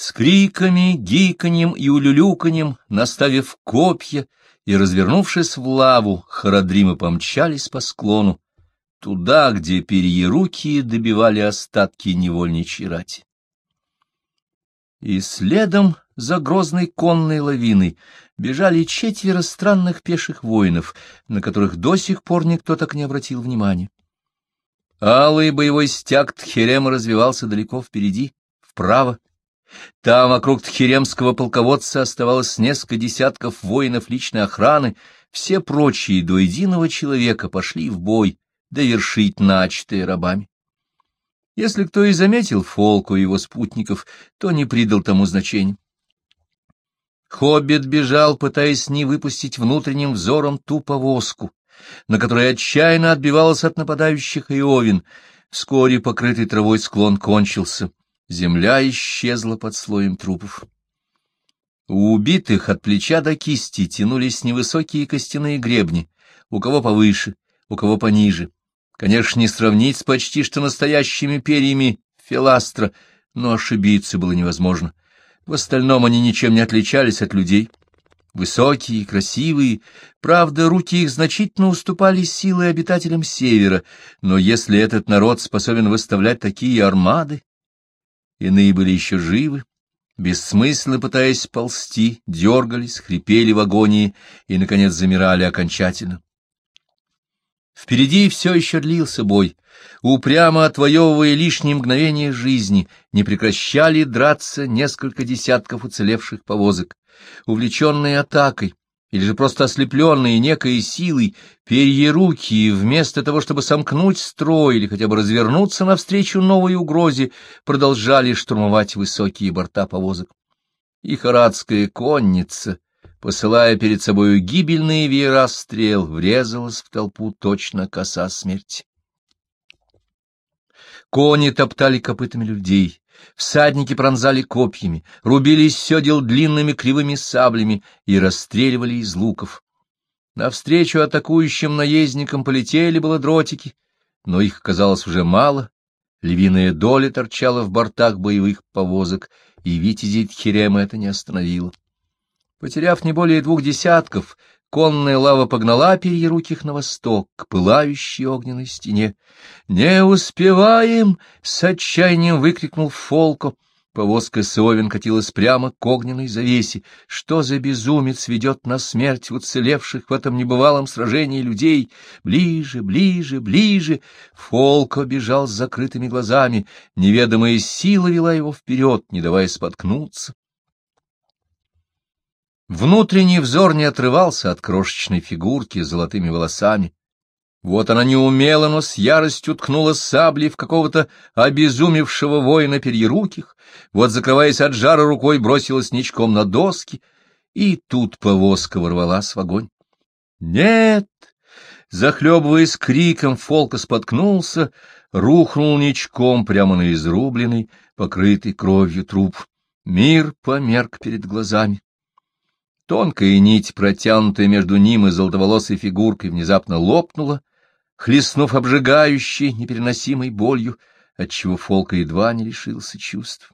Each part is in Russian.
С криками, гиканьем и улюлюканьем, наставив копья и развернувшись в лаву, Харадримы помчались по склону, туда, где перьерукие добивали остатки невольничьей рати. И следом за грозной конной лавиной бежали четверо странных пеших воинов, на которых до сих пор никто так не обратил внимания. Алый боевой стяг Тхерема развивался далеко впереди, вправо. Там вокруг тхеремского полководца оставалось несколько десятков воинов личной охраны, все прочие до единого человека пошли в бой, довершить начатое рабами. Если кто и заметил Фолку и его спутников, то не придал тому значения. Хоббит бежал, пытаясь не выпустить внутренним взором ту повозку, на которой отчаянно отбивался от нападающих Иовин. Вскоре покрытый травой склон кончился, земля исчезла под слоем трупов. У убитых от плеча до кисти тянулись невысокие костяные гребни, у кого повыше, у кого пониже. Конечно, не сравнить с почти что настоящими перьями филастра, но ошибиться было невозможно. В остальном они ничем не отличались от людей. Высокие, красивые, правда, руки их значительно уступали силой обитателям Севера, но если этот народ способен выставлять такие армады, иные были еще живы, бессмысленно пытаясь ползти, дергались, хрипели в агонии и, наконец, замирали окончательно. Впереди все еще длился бой. Упрямо отвоевывая лишние мгновения жизни, не прекращали драться несколько десятков уцелевших повозок. Увлеченные атакой, или же просто ослепленные некой силой, перьеруки, вместо того, чтобы сомкнуть строй или хотя бы развернуться навстречу новой угрозе, продолжали штурмовать высокие борта повозок. И харадская конница — посылая перед собою гибельные веера стрел, врезалась в толпу точно коса смерти. Кони топтали копытами людей, всадники пронзали копьями, рубились седел длинными кривыми саблями и расстреливали из луков. Навстречу атакующим наездникам полетели было дротики, но их оказалось уже мало, львиная доля торчала в бортах боевых повозок, и витязей Тхерема это не остановило. Потеряв не более двух десятков, конная лава погнала перьеруких на восток, к пылающей огненной стене. «Не успеваем!» — с отчаянием выкрикнул Фолко. Повозка Совин катилась прямо к огненной завесе. Что за безумец ведет на смерть уцелевших в этом небывалом сражении людей? Ближе, ближе, ближе! Фолко бежал с закрытыми глазами. Неведомая сила вела его вперед, не давая споткнуться. Внутренний взор не отрывался от крошечной фигурки с золотыми волосами. Вот она неумело, но с яростью ткнула саблей в какого-то обезумевшего воина перьеруких, вот, закрываясь от жара рукой, бросилась ничком на доски, и тут повозка ворвалась в огонь. «Нет!» Захлебываясь криком, Фолка споткнулся, рухнул ничком прямо на изрубленный, покрытый кровью труп. Мир померк перед глазами. Тонкая нить, протянутая между ним и золотоволосой фигуркой, внезапно лопнула, хлестнув обжигающей, непереносимой болью, отчего Фолка едва не лишился чувств.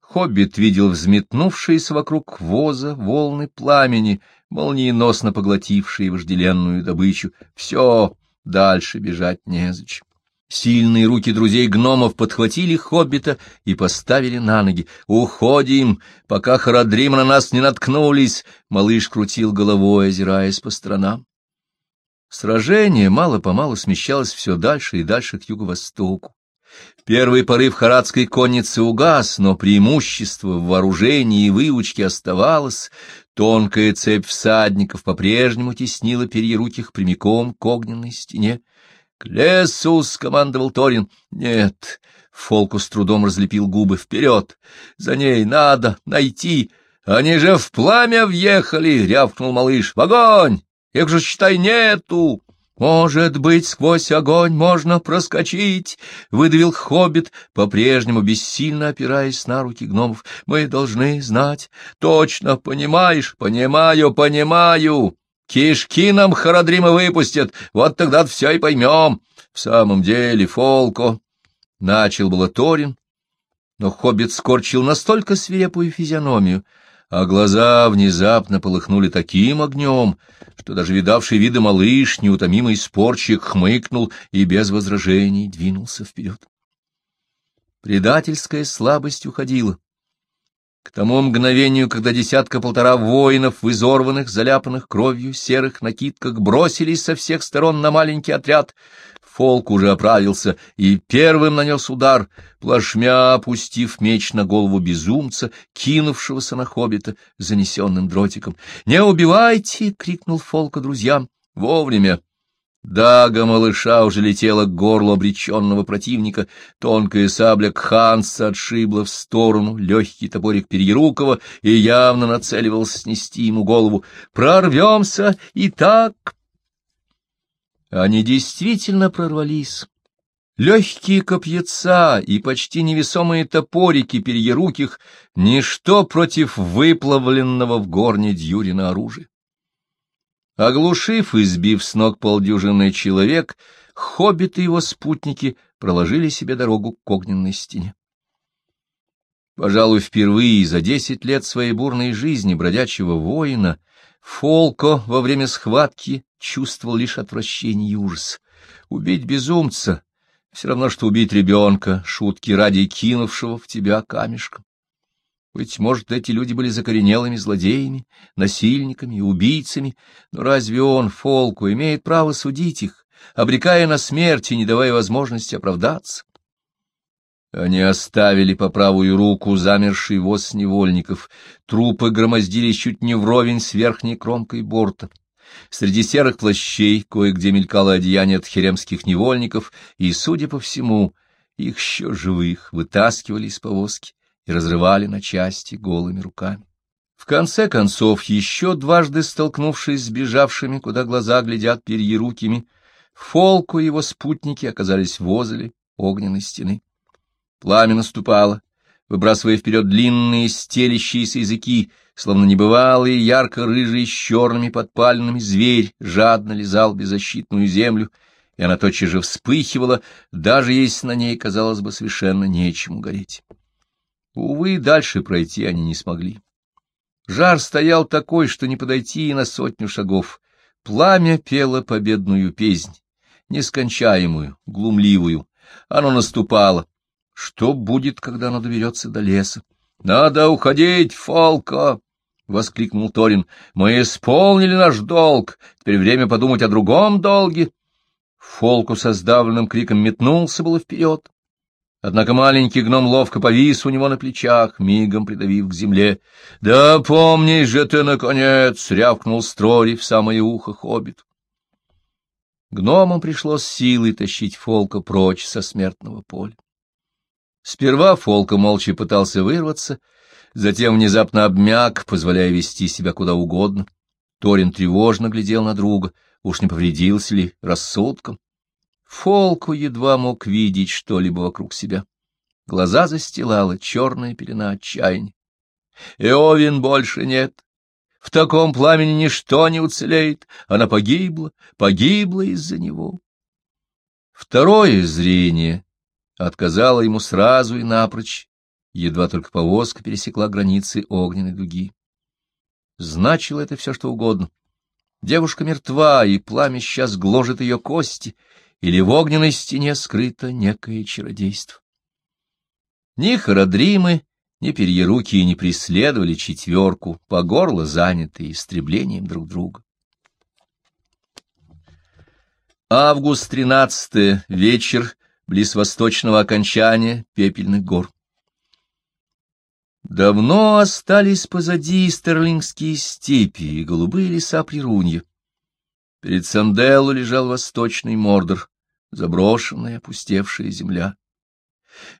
Хоббит видел взметнувшиеся вокруг воза волны пламени, молниеносно поглотившие вожделенную добычу. Все, дальше бежать незачем. Сильные руки друзей-гномов подхватили хоббита и поставили на ноги. «Уходим, пока Харадрим на нас не наткнулись!» Малыш крутил головой, озираясь по сторонам. Сражение мало-помалу смещалось все дальше и дальше к юго-востоку. Первый порыв харадской конницы угас, но преимущество в вооружении и выучке оставалось. Тонкая цепь всадников по-прежнему теснила перьеруких прямиком к огненной стене. — К лесу! — скомандовал Торин. — Нет. Фолку с трудом разлепил губы. — Вперед! За ней надо найти! Они же в пламя въехали! — рявкнул малыш. — В огонь! Их же, считай, нету! «Может быть, сквозь огонь можно проскочить!» — выдавил хоббит, по-прежнему бессильно опираясь на руки гномов. «Мы должны знать. Точно, понимаешь? Понимаю, понимаю!» Кишки нам Харадрима выпустят, вот тогда все и поймем. В самом деле, Фолко, — начал было Торин, но хоббит скорчил настолько свирепую физиономию, а глаза внезапно полыхнули таким огнем, что даже видавший виды малыш, неутомимый спорчик, хмыкнул и без возражений двинулся вперед. Предательская слабость уходила. К тому мгновению, когда десятка-полтора воинов в изорванных, заляпанных кровью серых накидках бросились со всех сторон на маленький отряд, Фолк уже оправился и первым нанес удар, плашмя опустив меч на голову безумца, кинувшегося на хоббита занесенным дротиком. «Не убивайте!» — крикнул Фолка друзьям. «Вовремя!» Дага малыша уже летела к горлу обреченного противника, тонкая сабля Кханса отшибла в сторону, легкий топорик Перьерукова и явно нацеливался снести ему голову. «Прорвемся! И так!» Они действительно прорвались. Легкие копьяца и почти невесомые топорики перьеруких — ничто против выплавленного в горне Дьюрина оружия. Оглушив и сбив с ног полдюжины человек, хоббиты и его спутники проложили себе дорогу к огненной стене. Пожалуй, впервые за десять лет своей бурной жизни бродячего воина Фолко во время схватки чувствовал лишь отвращение и ужас. Убить безумца — все равно, что убить ребенка, шутки ради кинувшего в тебя камешком. Быть может, эти люди были закоренелыми злодеями, насильниками убийцами, но разве он, Фолку, имеет право судить их, обрекая на смерть и не давая возможности оправдаться? Они оставили по правую руку замерший воз невольников, трупы громоздились чуть не вровень с верхней кромкой борта. Среди серых плащей кое-где мелькало одеяние тхеремских невольников, и, судя по всему, их еще живых вытаскивали из повозки и разрывали на части голыми руками. В конце концов, еще дважды столкнувшись с бежавшими, куда глаза глядят перьерукими, Фолку и его спутники оказались возле огненной стены. Пламя наступало, выбрасывая вперед длинные стелящиеся языки, словно небывалые ярко-рыжие с черными подпальными зверь жадно лизал беззащитную землю, и она тотчас же вспыхивала, даже если на ней, казалось бы, совершенно нечему гореть. Увы, дальше пройти они не смогли. Жар стоял такой, что не подойти и на сотню шагов. Пламя пело победную песнь, нескончаемую, глумливую. Оно наступало. Что будет, когда оно доберется до леса? — Надо уходить, Фолко! — воскликнул Торин. — Мы исполнили наш долг. Теперь время подумать о другом долге. Фолку со сдавленным криком метнулся было вперед. Однако маленький гном ловко повис у него на плечах, мигом придавив к земле. — Да помни же ты, наконец! — рявкнул Строри в самое ухо хоббит. Гномам пришлось силой тащить Фолка прочь со смертного поля. Сперва Фолка молча пытался вырваться, затем внезапно обмяк, позволяя вести себя куда угодно. Торин тревожно глядел на друга, уж не повредился ли рассудком. Фолку едва мог видеть что-либо вокруг себя. Глаза застилала черная пелена отчаяния. Эовин больше нет. В таком пламени ничто не уцелеет. Она погибла, погибла из-за него. Второе зрение отказало ему сразу и напрочь, едва только повозка пересекла границы огненной дуги. Значило это все, что угодно. Девушка мертва, и пламя сейчас гложет ее кости — или в огненной стене скрыто некое чародейство. Ни Харадримы, ни Перьеруки не преследовали четверку, по горло занятые истреблением друг друга. Август 13 вечер, близ восточного окончания пепельных гор. Давно остались позади стерлингские степи и голубые леса Прирунья. Перед Санделу лежал восточный Мордор, заброшенная, опустевшая земля.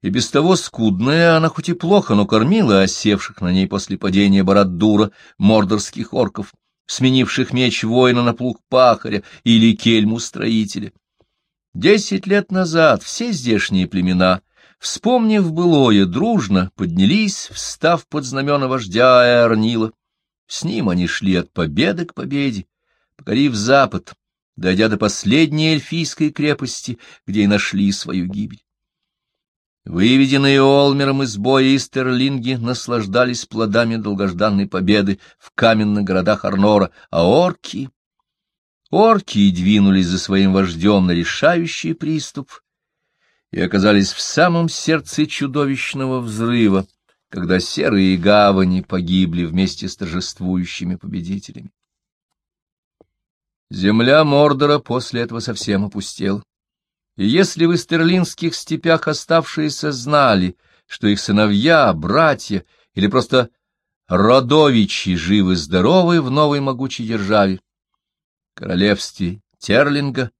И без того скудная она хоть и плохо, но кормила осевших на ней после падения Бараддура мордорских орков, сменивших меч воина на плуг пахаря или кельму строителя. Десять лет назад все здешние племена, вспомнив былое, дружно поднялись, встав под знамена вождя Эрнила. С ним они шли от победы к победе, покорив запад, дойдя до последней эльфийской крепости, где и нашли свою гибель. Выведенные Олмером из боя Истерлинги наслаждались плодами долгожданной победы в каменных городах Арнора, а орки... Орки двинулись за своим вождем на решающий приступ и оказались в самом сердце чудовищного взрыва, когда серые гавани погибли вместе с торжествующими победителями. Земля Мордора после этого совсем опустела. И если в истерлинских степях оставшиеся знали, что их сыновья, братья или просто родовичи живы-здоровы в новой могучей державе, королевстве Терлинга,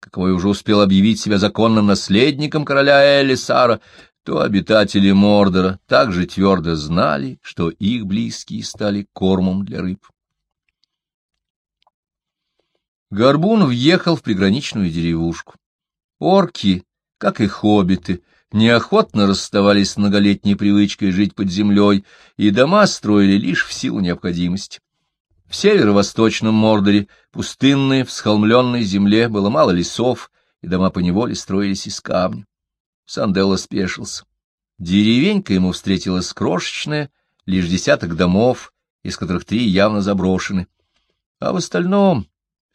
каковой уже успел объявить себя законным наследником короля Элисара, то обитатели Мордора также твердо знали, что их близкие стали кормом для рыб. Горбун въехал в приграничную деревушку. Орки, как и хоббиты, неохотно расставались с многолетней привычкой жить под землей, и дома строили лишь в силу необходимости. В северо-восточном Мордоре, пустынной, всхолмленной земле, было мало лесов, и дома поневоле строились из камня. Санделло спешился. Деревенька ему встретилась крошечная, лишь десяток домов, из которых три явно заброшены. А в остальном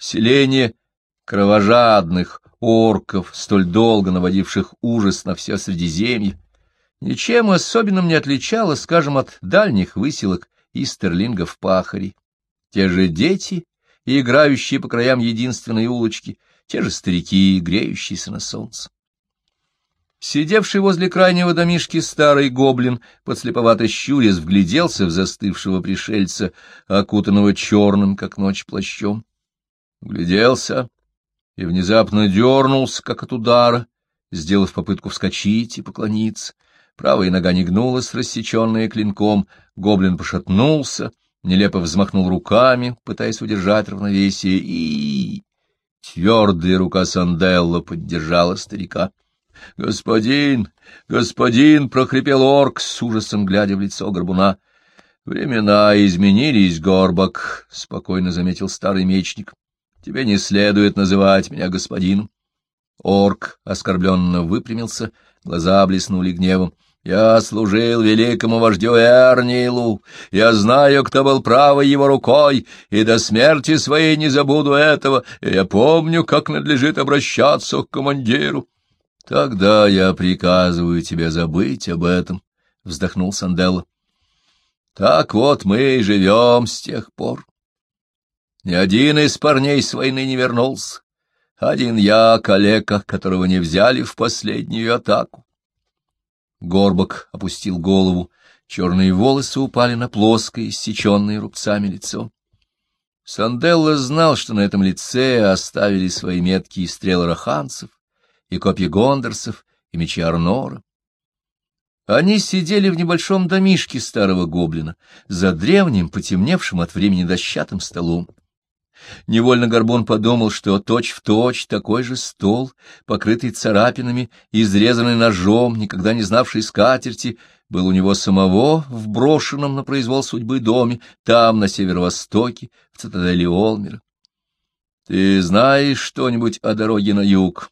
селение кровожадных, орков, столь долго наводивших ужас на все Средиземье, ничем особенным не отличалось, скажем, от дальних выселок истерлингов пахарей. Те же дети, играющие по краям единственной улочки, те же старики, греющиеся на солнце. Сидевший возле крайнего домишки старый гоблин, подслеповато щурясь, вгляделся в застывшего пришельца, окутанного черным, как ночь, плащом. Вгляделся и внезапно дернулся, как от удара, сделав попытку вскочить и поклониться. Правая нога не гнулась, рассеченная клинком, гоблин пошатнулся, нелепо взмахнул руками, пытаясь удержать равновесие, и... Твердая рука Санделла поддержала старика. — Господин, господин! — прохрипел орк, с ужасом глядя в лицо горбуна. — Времена изменились, Горбак, — спокойно заметил старый мечник. Тебе не следует называть меня господином. Орк оскорбленно выпрямился, глаза блеснули гневом. Я служил великому вождю Эрнилу, я знаю, кто был правой его рукой, и до смерти своей не забуду этого, и я помню, как надлежит обращаться к командиру. — Тогда я приказываю тебе забыть об этом, — вздохнул Санделло. — Так вот мы и живем с тех пор. Ни один из парней с войны не вернулся. Один я, калека, которого не взяли в последнюю атаку. Горбок опустил голову, черные волосы упали на плоское, иссеченное рубцами лицо. Санделло знал, что на этом лице оставили свои метки и стрелы раханцев, и копья гондорсов, и мечи Арнора. Они сидели в небольшом домишке старого гоблина, за древним, потемневшим от времени дощатым столом. Невольно Горбун подумал, что точь-в-точь точь такой же стол, покрытый царапинами, изрезанный ножом, никогда не знавший скатерти, был у него самого в брошенном на произвол судьбы доме, там, на северо-востоке, в цитадели Олмера. — Ты знаешь что-нибудь о дороге на юг?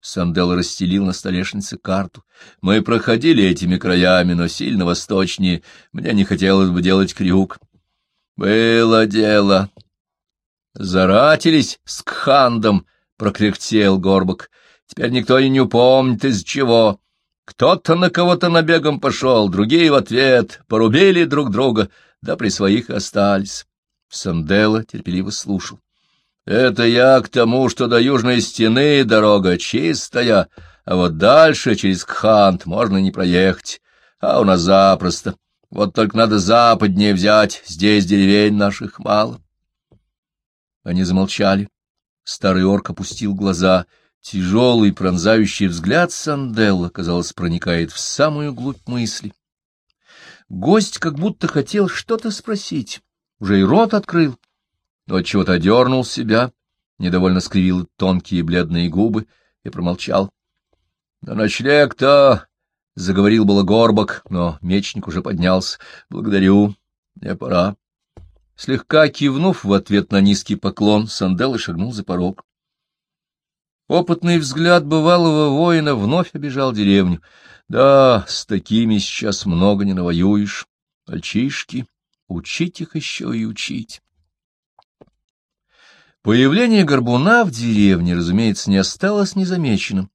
Сандел расстелил на столешнице карту. Мы проходили этими краями, но сильно восточнее. Мне не хотелось бы делать крюк. — Было дело, Заратились с Кхандом, — прокряхтел Горбок. Теперь никто и не упомнит, из чего. Кто-то на кого-то набегом пошел, другие в ответ, порубили друг друга, да при своих остались. Санделла терпеливо слушал. — Это я к тому, что до южной стены дорога чистая, а вот дальше через Кхант можно не проехать, а у нас запросто. Вот только надо западнее взять, здесь деревень наших мало. Они замолчали. Старый орк опустил глаза. Тяжелый пронзающий взгляд Санделла, казалось, проникает в самую глубь мысли. Гость как будто хотел что-то спросить, уже и рот открыл, но отчего-то одернул себя, недовольно скривил тонкие бледные губы и промолчал. — На ночлег-то... — заговорил было Горбок, но мечник уже поднялся. — Благодарю, мне пора. Слегка кивнув в ответ на низкий поклон, Санделла шагнул за порог. Опытный взгляд бывалого воина вновь обижал деревню. Да, с такими сейчас много не навоюешь. Мальчишки, учить их еще и учить. Появление горбуна в деревне, разумеется, не осталось незамеченным.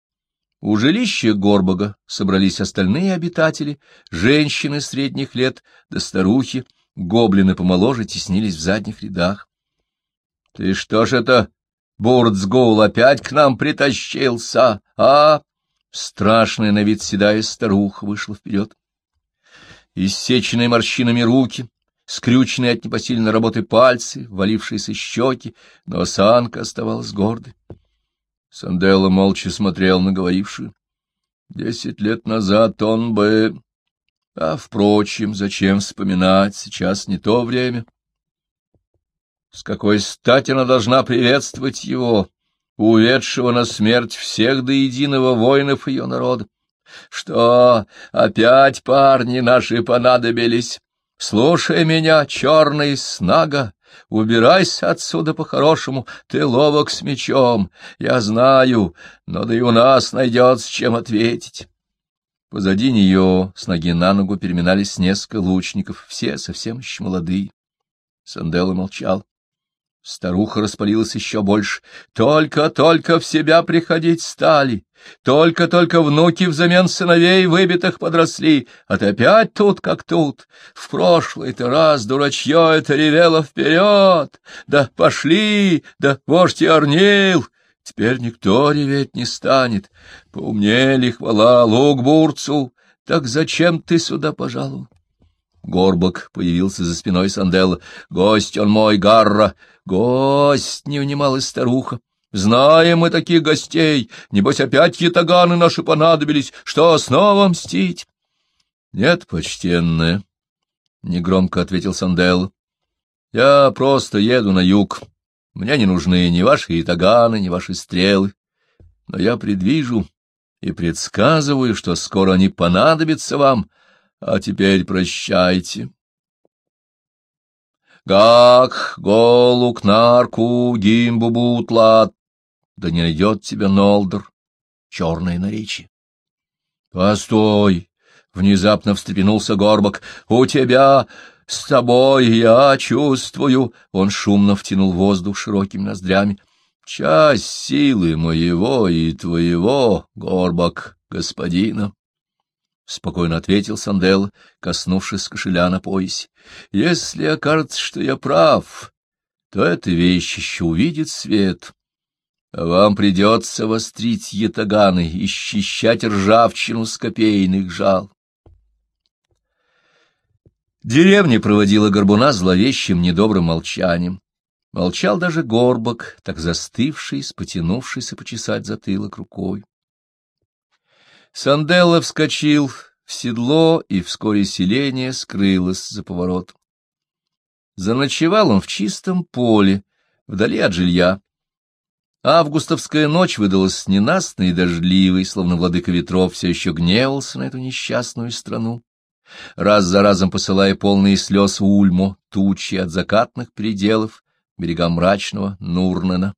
У жилища Горбага собрались остальные обитатели, женщины средних лет да старухи, гоблины помоложе теснились в задних рядах. — Ты что ж это, Бурцгул, опять к нам притащился, а? Страшная на вид седая старуха вышла вперед. Иссеченные морщинами руки, скрюченные от непосильной работы пальцы, валившиеся щеки, но осанка оставалась гордой. Санделло молча смотрел на говорившую. Десять лет назад он бы... А, впрочем, зачем вспоминать, сейчас не то время. С какой стати она должна приветствовать его, уведшего на смерть всех до единого воинов ее народа? Что, опять парни наши понадобились? Слушай меня, черный снага, убирайся отсюда по-хорошему, ты ловок с мечом, я знаю, но да и у нас найдется чем ответить. Позади нее с ноги на ногу переминались несколько лучников, все совсем еще молодые. Санделло молчал. Старуха распалилась еще больше. Только-только в себя приходить стали. Только-только внуки взамен сыновей выбитых подросли. А ты опять тут, как тут. В прошлый-то раз дурачье это ревело вперед. Да пошли, да вождь Орнил. Теперь никто реветь не станет. Поумнели, хвала Лукбурцу. Так зачем ты сюда пожаловал? Горбок появился за спиной Санделла. — Гость он мой, Гарра! Гость! — не унималась старуха. — Знаем мы таких гостей. Небось, опять ятаганы наши понадобились. Что, снова мстить? — Нет, почтенная, — негромко ответил Санделла. — Я просто еду на юг. Мне не нужны ни ваши ятаганы, ни ваши стрелы. Но я предвижу и предсказываю, что скоро они понадобятся вам, а теперь прощайте. Гак, голук, нарку, гимбубутлат, да не найдет тебя Нолдер, черное наречие. Постой! Внезапно встрепенулся Горбок. У тебя с тобой я чувствую. Он шумно втянул воздух широкими ноздрями. Часть силы моего и твоего, Горбок, господина. — спокойно ответил Сандел, коснувшись кошеля на поясе. — Если окажется, что я прав, то эта вещь еще увидит свет. А вам придется вострить ятаганы и счищать ржавчину с копейных жал. Деревня проводила горбуна зловещим недобрым молчанием. Молчал даже горбок, так застывший, спотянувшийся почесать затылок рукой. Санделло вскочил в седло, и вскоре селение скрылось за поворотом. Заночевал он в чистом поле, вдали от жилья. Августовская ночь выдалась ненастной и дождливой, словно владыка ветров все еще гневался на эту несчастную страну, раз за разом посылая полные слез в Ульму тучи от закатных пределов берега мрачного Нурнена.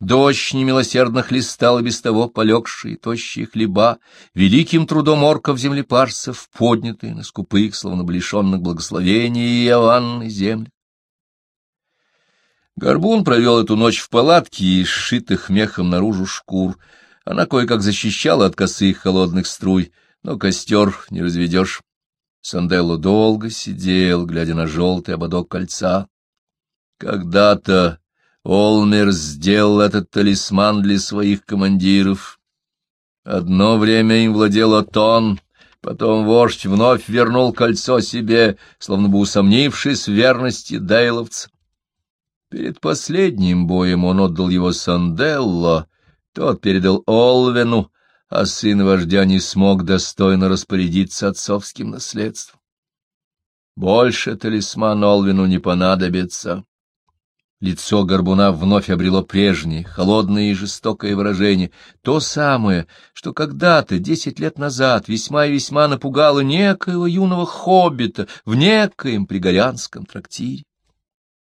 Дождь немилосердно хлестал без того полегшие тощие хлеба, великим трудом орков-землепарцев, поднятые на скупых, словно лишенных благословения и аванной земли. Горбун провел эту ночь в палатке из сшитых мехом наружу шкур. Она кое-как защищала от косых холодных струй, но костер не разведешь. Санделло долго сидел, глядя на желтый ободок кольца. Когда-то Олмер сделал этот талисман для своих командиров. Одно время им владел Атон, потом вождь вновь вернул кольцо себе, словно бы усомнившись в верности дейловца. Перед последним боем он отдал его Санделло, тот передал Олвену, а сын вождя не смог достойно распорядиться отцовским наследством. Больше талисман Олвину не понадобится. Лицо горбуна вновь обрело прежнее, холодное и жестокое выражение, то самое, что когда-то, десять лет назад, весьма и весьма напугало некоего юного хоббита в некоем пригорянском трактире.